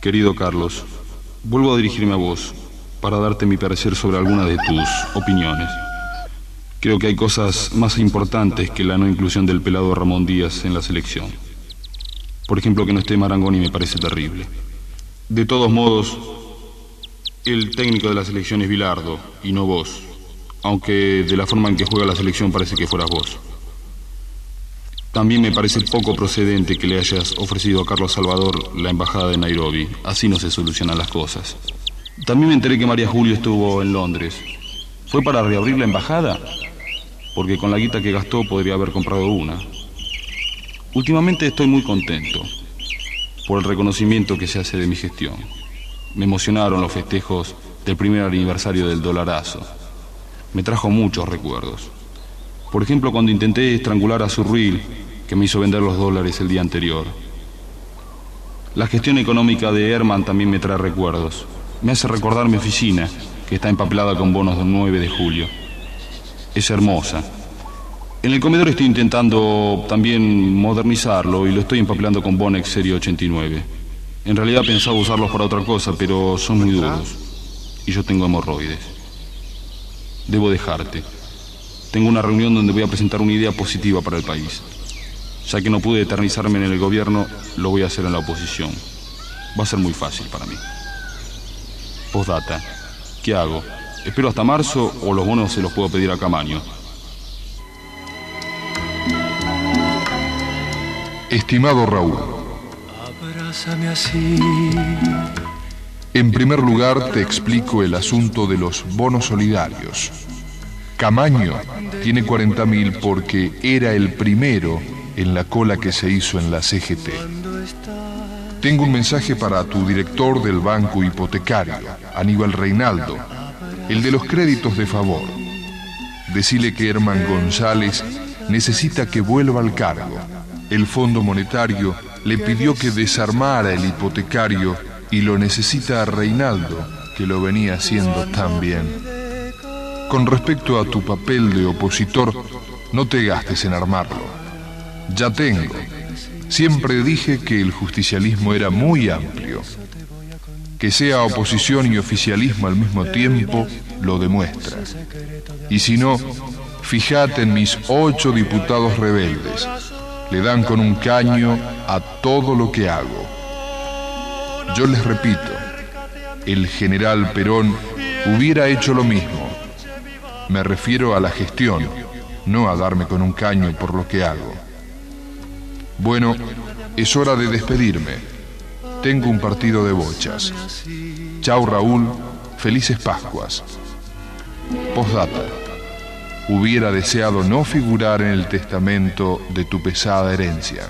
Querido Carlos, vuelvo a dirigirme a vos para darte mi parecer sobre algunas de tus opiniones. Creo que hay cosas más importantes que la no inclusión del pelado Ramón Díaz en la selección. Por ejemplo, que no esté Marangoni me parece terrible. De todos modos, el técnico de la selección es Bilardo y no vos, aunque de la forma en que juega la selección parece que fueras vos. También me parece poco procedente que le hayas ofrecido a Carlos Salvador la embajada de Nairobi. Así no se solucionan las cosas. También me enteré que María Julio estuvo en Londres. ¿Fue para reabrir la embajada? Porque con la guita que gastó podría haber comprado una. Últimamente estoy muy contento por el reconocimiento que se hace de mi gestión. Me emocionaron los festejos del primer aniversario del dolarazo. Me trajo muchos recuerdos. Por ejemplo, cuando intenté estrangular a Surruil, que me hizo vender los dólares el día anterior. La gestión económica de Herman también me trae recuerdos. Me hace recordar mi oficina, que está empapelada con bonos del 9 de julio. Es hermosa. En el comedor estoy intentando también modernizarlo y lo estoy empapelando con Bonex Serie 89. En realidad pensaba usarlos para otra cosa, pero son muy duros. Y yo tengo hemorroides. Debo dejarte. Tengo una reunión donde voy a presentar una idea positiva para el país. Ya que no pude eternizarme en el gobierno, lo voy a hacer en la oposición. Va a ser muy fácil para mí. Postdata. ¿Qué hago? ¿Espero hasta marzo o los bonos se los puedo pedir a Camaño? Estimado Raúl, en primer lugar te explico el asunto de los bonos solidarios. Camaño tiene 40.000 porque era el primero en la cola que se hizo en la CGT. Tengo un mensaje para tu director del banco hipotecario, Aníbal Reinaldo, el de los créditos de favor. Decile que Herman González necesita que vuelva al cargo. El Fondo Monetario le pidió que desarmara el hipotecario y lo necesita a Reinaldo, que lo venía haciendo tan bien. Con respecto a tu papel de opositor, no te gastes en armarlo. Ya tengo. Siempre dije que el justicialismo era muy amplio. Que sea oposición y oficialismo al mismo tiempo lo demuestra. Y si no, fíjate en mis ocho diputados rebeldes. Le dan con un caño a todo lo que hago. Yo les repito, el general Perón hubiera hecho lo mismo me refiero a la gestión, no a darme con un caño por lo que hago. Bueno, es hora de despedirme. Tengo un partido de bochas. Chao Raúl, felices Pascuas. Postdata. Hubiera deseado no figurar en el testamento de tu pesada herencia.